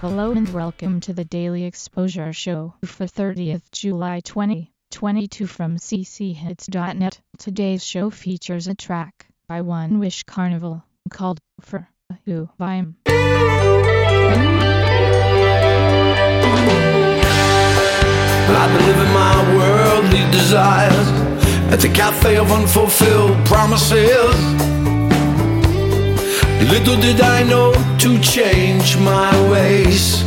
Hello and welcome to the Daily Exposure Show for 30th July 2022 from cchits.net. Today's show features a track by One Wish Carnival called For Who I Am. I've been living my worldly desires at the cafe of unfulfilled promises. Little did I know to change my ways.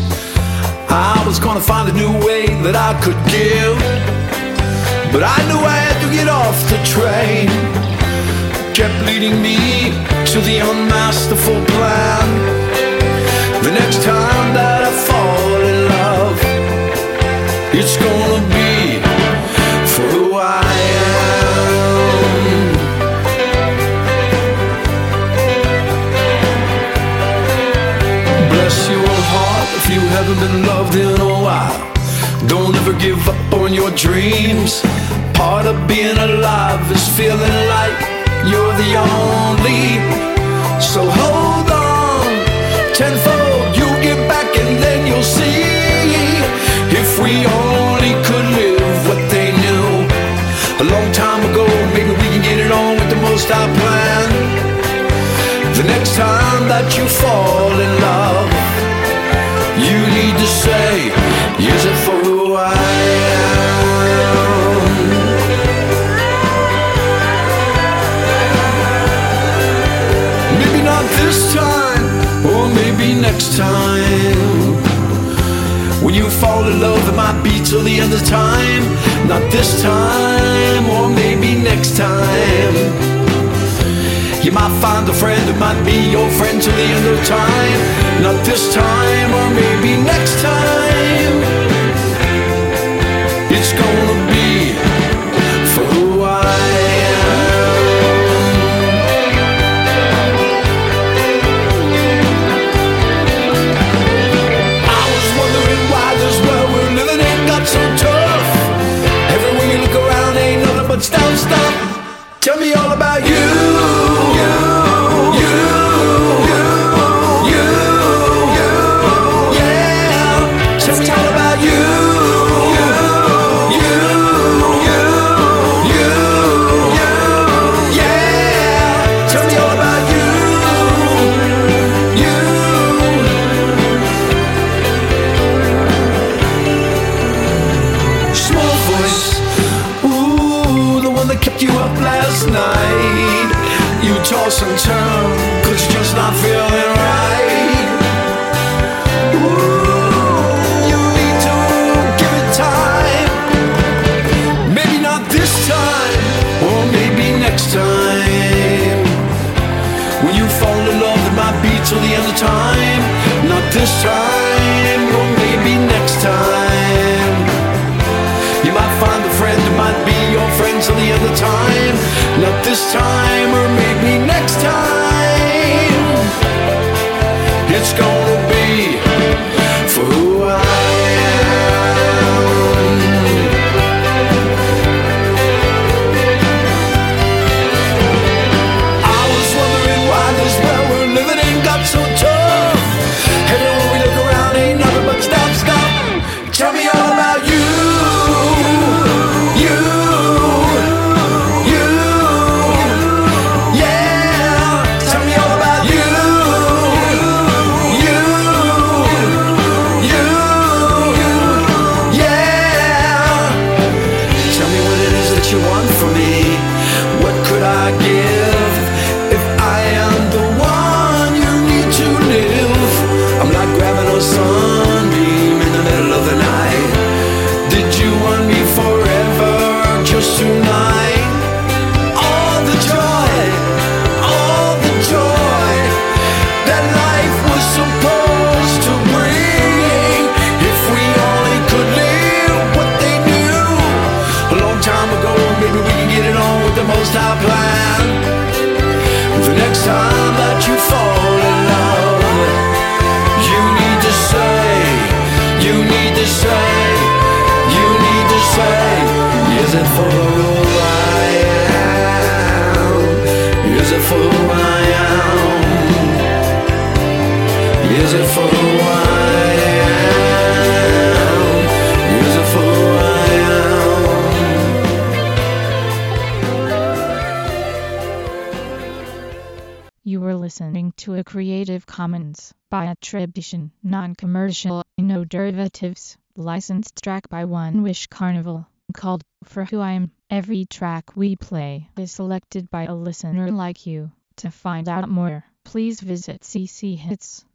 I was gonna find a new way that I could give. But I knew I had to get off the train. Kept leading me to the unmasterful plan. You haven't been loved in a while. Don't ever give up on your dreams. Part of being alive is feeling like you're the only. So hold on, tenfold, you'll get back and then you'll see. If we only could live what they knew a long time ago, maybe we can get it on with the most I plan. The next time that you fall in love, you need to say, Is it for who I am? Maybe not this time, or maybe next time. When you fall in love, it might be till the end of time. Not this time, or maybe next time. You might find a friend who might be your friend till the end of time. Not this time, Toss and turn, cause you're just not feeling right. Ooh, you need to give it time. Maybe not this time, or maybe next time. When you fall in love, it might be till the end of time. Not this time, or maybe next time. You might find a friend who might be your friend till the end of time. Not this time, It's gonna You were listening to a Creative Commons by attribution, non-commercial, no derivatives, licensed track by One Wish Carnival, called For Who I Am. Every track we play is selected by a listener like you. To find out more, please visit cchits.com